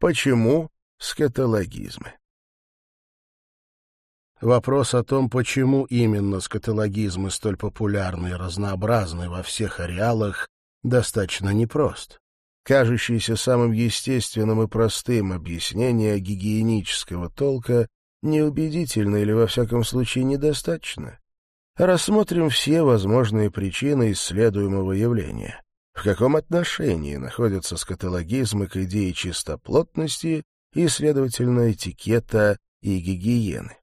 Почему скатологизмы? Вопрос о том, почему именно скатологизмы столь популярны и разнообразны во всех ареалах, достаточно непрост. Кажущееся самым естественным и простым объяснение гигиенического толка неубедительно или, во всяком случае, недостаточно. Рассмотрим все возможные причины исследуемого явления. В каком отношении находятся скатологизмы к идее чистоплотности и, следовательно, этикета и гигиены?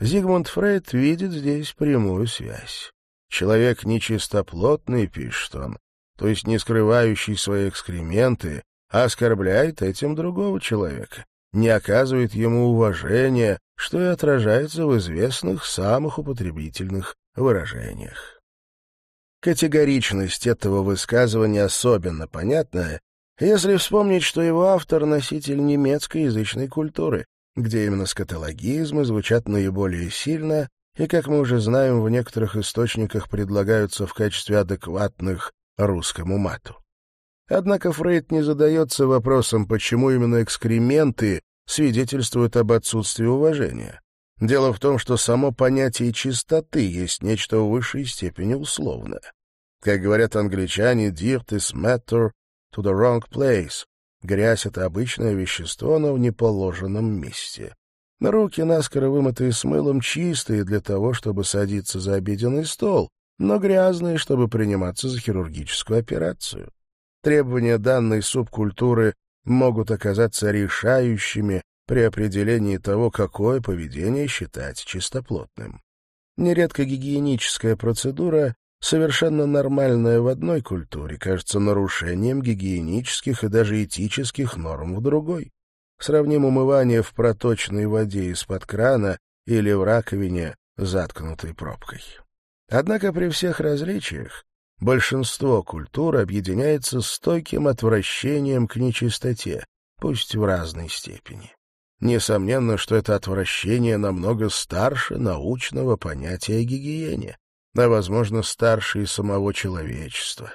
Зигмунд Фрейд видит здесь прямую связь. Человек нечистоплотный, пишет он, то есть не скрывающий свои экскременты, оскорбляет этим другого человека, не оказывает ему уважения, что и отражается в известных самых употребительных выражениях. Категоричность этого высказывания особенно понятна, если вспомнить, что его автор — носитель немецкоязычной культуры, где именно скатологизмы звучат наиболее сильно и, как мы уже знаем, в некоторых источниках предлагаются в качестве адекватных русскому мату. Однако Фрейд не задается вопросом, почему именно экскременты свидетельствуют об отсутствии уважения. Дело в том, что само понятие чистоты есть нечто в высшей степени условное. Как говорят англичане, dirt is matter to the wrong place. Грязь — это обычное вещество, но в неположенном месте. Руки, наскоро вымытые с мылом, чистые для того, чтобы садиться за обеденный стол, но грязные, чтобы приниматься за хирургическую операцию. Требования данной субкультуры могут оказаться решающими при определении того, какое поведение считать чистоплотным. Нередко гигиеническая процедура совершенно нормальное в одной культуре кажется нарушением гигиенических и даже этических норм в другой. Сравним умывание в проточной воде из-под крана или в раковине, заткнутой пробкой. Однако при всех различиях большинство культур объединяется стойким отвращением к нечистоте, пусть в разной степени. Несомненно, что это отвращение намного старше научного понятия гигиене а, возможно, старше и самого человечества.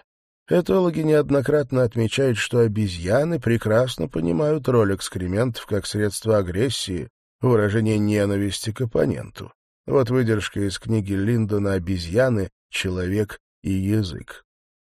Этологи неоднократно отмечают, что обезьяны прекрасно понимают роль экскрементов как средство агрессии, выражение ненависти к оппоненту. Вот выдержка из книги Линдона «Обезьяны, человек и язык».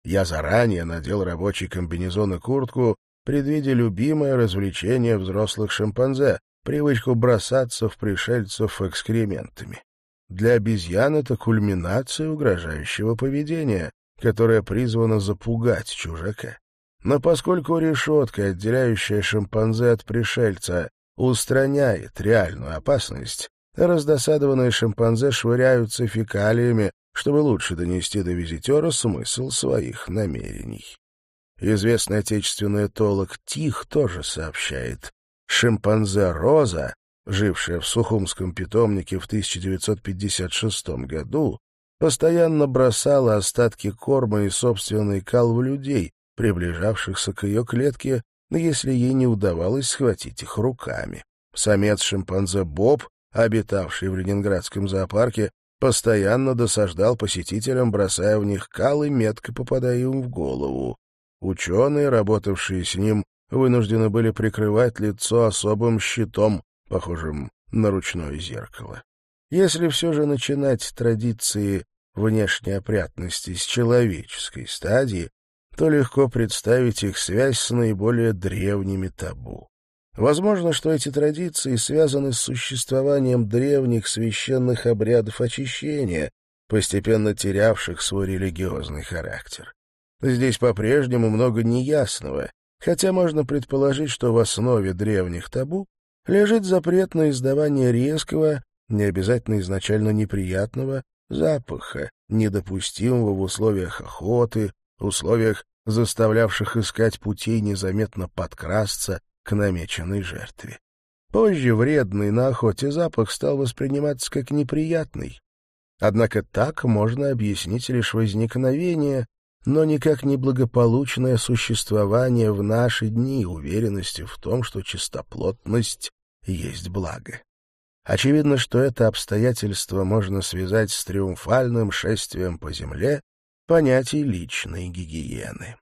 Я заранее надел рабочий комбинезон и куртку, предвидя любимое развлечение взрослых шимпанзе — привычку бросаться в пришельцев экскрементами. Для обезьян это кульминация угрожающего поведения, которое призвано запугать чужака. Но поскольку решетка, отделяющая шимпанзе от пришельца, устраняет реальную опасность, раздосадованные шимпанзе швыряются фекалиями, чтобы лучше донести до визитера смысл своих намерений. Известный отечественный этолог Тих тоже сообщает, шимпанзе Роза жившая в Сухумском питомнике в 1956 году, постоянно бросала остатки корма и собственный кал в людей, приближавшихся к ее клетке, если ей не удавалось схватить их руками. Самец шимпанзе Боб, обитавший в Ленинградском зоопарке, постоянно досаждал посетителям, бросая в них кал и метко попадая им в голову. Ученые, работавшие с ним, вынуждены были прикрывать лицо особым щитом, похожим на ручное зеркало. Если все же начинать традиции внешней опрятности с человеческой стадии, то легко представить их связь с наиболее древними табу. Возможно, что эти традиции связаны с существованием древних священных обрядов очищения, постепенно терявших свой религиозный характер. Здесь по-прежнему много неясного, хотя можно предположить, что в основе древних табу лежит запрет на издавание резкого, не обязательно изначально неприятного, запаха, недопустимого в условиях охоты, условиях, заставлявших искать путей незаметно подкрасться к намеченной жертве. Позже вредный на охоте запах стал восприниматься как неприятный. Однако так можно объяснить лишь возникновение, но никак не благополучное существование в наши дни уверенности в том, что чистоплотность есть благо. Очевидно, что это обстоятельство можно связать с триумфальным шествием по земле понятий личной гигиены.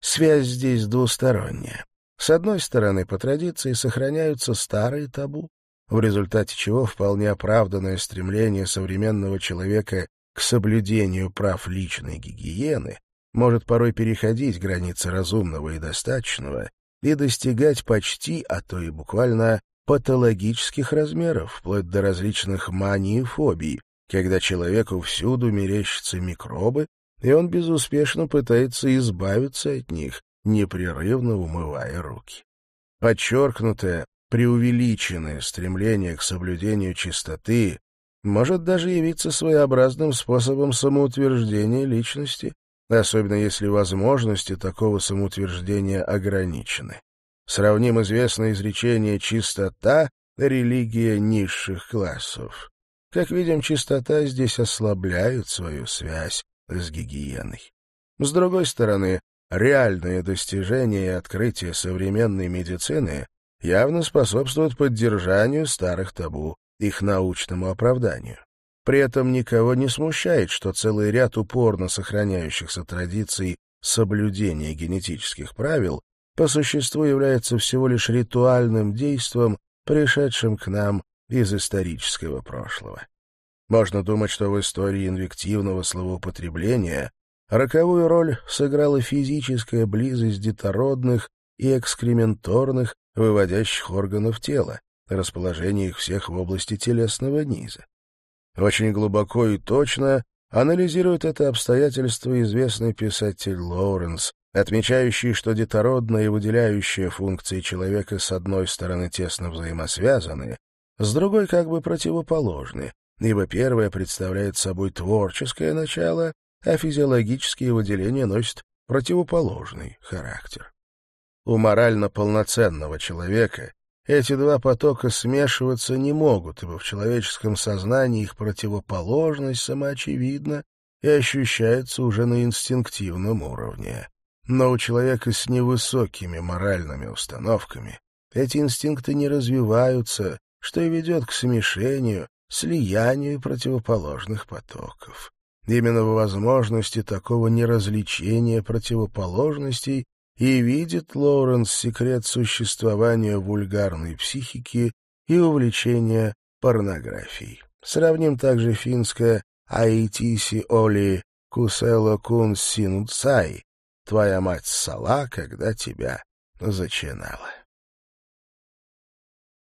Связь здесь двусторонняя. С одной стороны, по традиции сохраняются старые табу, в результате чего вполне оправданное стремление современного человека к соблюдению прав личной гигиены может порой переходить границы разумного и достаточного и достигать почти, а то и буквально патологических размеров, вплоть до различных маний и фобий, когда человеку всюду мерещатся микробы, и он безуспешно пытается избавиться от них, непрерывно умывая руки. Подчеркнутое, преувеличенное стремление к соблюдению чистоты может даже явиться своеобразным способом самоутверждения личности, особенно если возможности такого самоутверждения ограничены. Сравним известное изречение «чистота» — религия низших классов. Как видим, чистота здесь ослабляет свою связь с гигиеной. С другой стороны, реальные достижения и открытия современной медицины явно способствуют поддержанию старых табу, их научному оправданию. При этом никого не смущает, что целый ряд упорно сохраняющихся традиций соблюдения генетических правил по существу является всего лишь ритуальным действом, пришедшим к нам из исторического прошлого. Можно думать, что в истории инвективного словоупотребления роковую роль сыграла физическая близость детородных и экскременторных, выводящих органов тела, расположение их всех в области телесного низа. Очень глубоко и точно анализирует это обстоятельство известный писатель Лоуренс, отмечающий, что детородная и выделяющая функции человека с одной стороны тесно взаимосвязаны, с другой как бы противоположны, ибо первое представляет собой творческое начало, а физиологические выделения носят противоположный характер. У морально полноценного человека эти два потока смешиваться не могут, ибо в человеческом сознании их противоположность самоочевидна и ощущается уже на инстинктивном уровне. Но у человека с невысокими моральными установками эти инстинкты не развиваются, что и ведет к смешению, слиянию противоположных потоков. Именно в возможности такого неразличения противоположностей и видит Лоуренс секрет существования вульгарной психики и увлечения порнографией. Сравним также финское «Аитиси Оли Кусело Кун Синуцай» «Твоя мать ссала, когда тебя зачинала».